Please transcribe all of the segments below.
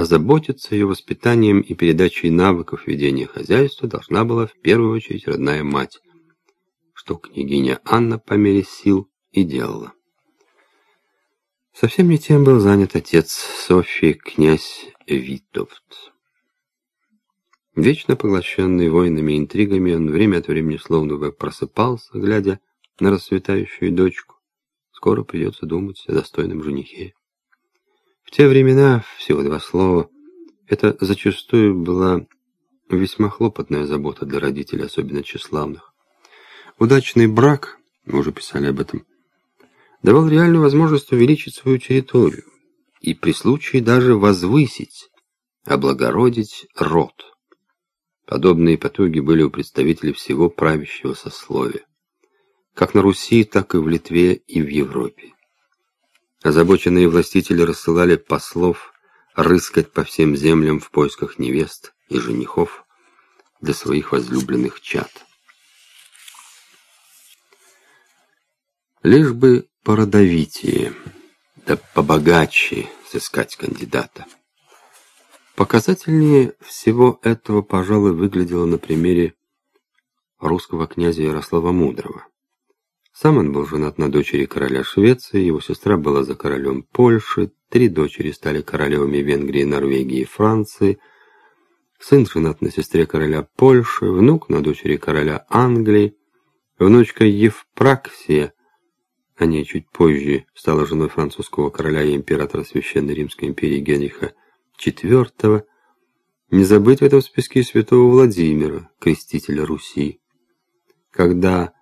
озаботиться ее воспитанием и передачей навыков ведения хозяйства должна была в первую очередь родная мать, что княгиня Анна по мере сил и делала. Совсем не тем был занят отец Софьи, князь Витовт. Вечно поглощенный войнами и интригами, он время от времени словно бы просыпался, глядя на расцветающую дочку. Скоро придется думать о достойном женихе. В те времена, всего два слова, это зачастую была весьма хлопотная забота для родителей, особенно тщеславных. Удачный брак, мы уже писали об этом, давал реальную возможность увеличить свою территорию и при случае даже возвысить, облагородить род. Подобные потуги были у представителей всего правящего сословия, как на Руси, так и в Литве и в Европе. Озабоченные властители рассылали послов рыскать по всем землям в поисках невест и женихов для своих возлюбленных чад. Лишь бы породовитее, да побогаче сыскать кандидата. Показательнее всего этого, пожалуй, выглядело на примере русского князя Ярослава Мудрого. Сам он был женат на дочери короля Швеции, его сестра была за королем Польши, три дочери стали королевами Венгрии, Норвегии и Франции, сын женат на сестре короля Польши, внук на дочери короля Англии, внучка Евпраксия о ней чуть позже стала женой французского короля и императора Священной Римской империи Генриха IV. Не забыть в этом списке святого Владимира, крестителя Руси. Когда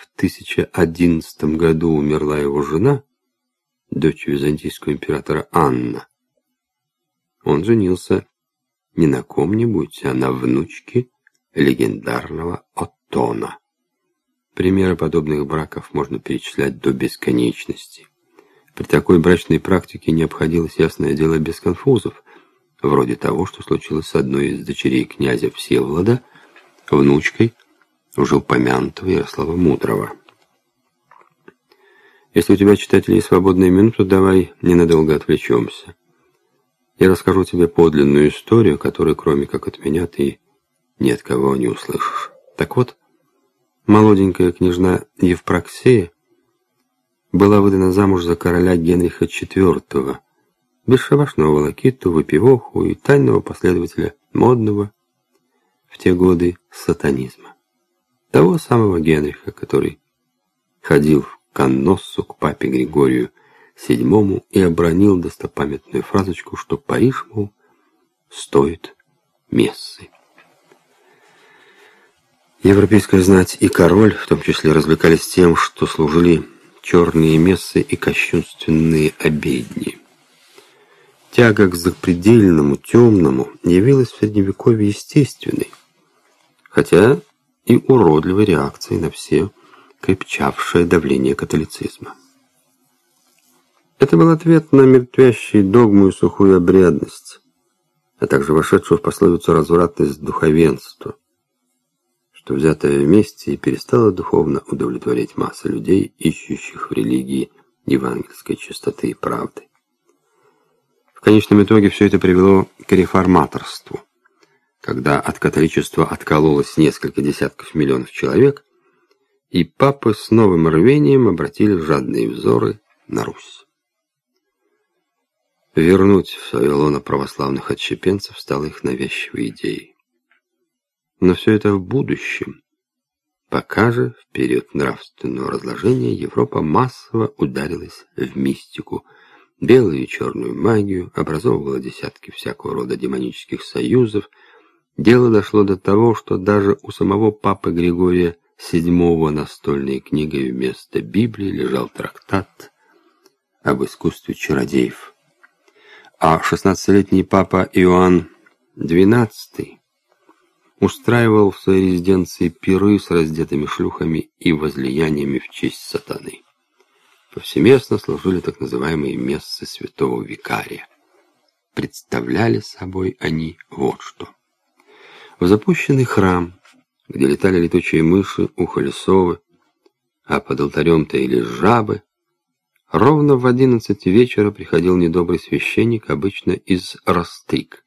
в 1011 году умерла его жена, дочь византийского императора Анна, он женился не на ком-нибудь, а на внучке легендарного Оттона. Примеры подобных браков можно перечислять до бесконечности. При такой брачной практике не обходилось ясное дело без конфузов, вроде того, что случилось с одной из дочерей князя Всеволода, внучкой уже упомянутого Ярослава Мудрого. Если у тебя, читатель, есть свободная минута, давай ненадолго отвлечемся. Я расскажу тебе подлинную историю, которую, кроме как от меня, ты ни от кого не услышишь. Так вот, Молоденькая княжна Евпроксия была выдана замуж за короля Генриха IV, бесшабашного волокиту, выпивоху и тайного последователя модного в те годы сатанизма. Того самого Генриха, который ходил в Канноссу к папе Григорию VII и обронил достопамятную фразочку, что Париж, мол, стоит мессы. Европейская знать и король в том числе развлекались тем, что служили черные мессы и кощунственные обедни. Тяга к запредельному, темному явилась в Средневековье естественной, хотя и уродливой реакцией на все крепчавшее давление католицизма. Это был ответ на мертвящие догму и сухую обрядность, а также вошедшую в пословицу развратность духовенства – что взятое вместе и перестало духовно удовлетворять массы людей, ищущих в религии евангельской чистоты и правды. В конечном итоге все это привело к реформаторству, когда от католичества откололось несколько десятков миллионов человек, и папы с новым рвением обратили жадные взоры на Русь. Вернуть в свое лоно православных отщепенцев стало их навязчивой идеей. Но все это в будущем. Пока же, в период нравственного разложения, Европа массово ударилась в мистику, белую и черную магию, образовывала десятки всякого рода демонических союзов. Дело дошло до того, что даже у самого папы Григория VII настольной книгой вместо Библии лежал трактат об искусстве чародеев. А шестнадцатилетний папа Иоанн XII устраивал в своей резиденции пиры с раздетыми шлюхами и возлияниями в честь сатаны. Повсеместно служили так называемые мессы святого викария. Представляли собой они вот что. В запущенный храм, где летали летучие мыши, ухали совы, а под алтарем таили жабы, Ровно в одиннадцать вечера приходил недобрый священник, обычно из Ростык.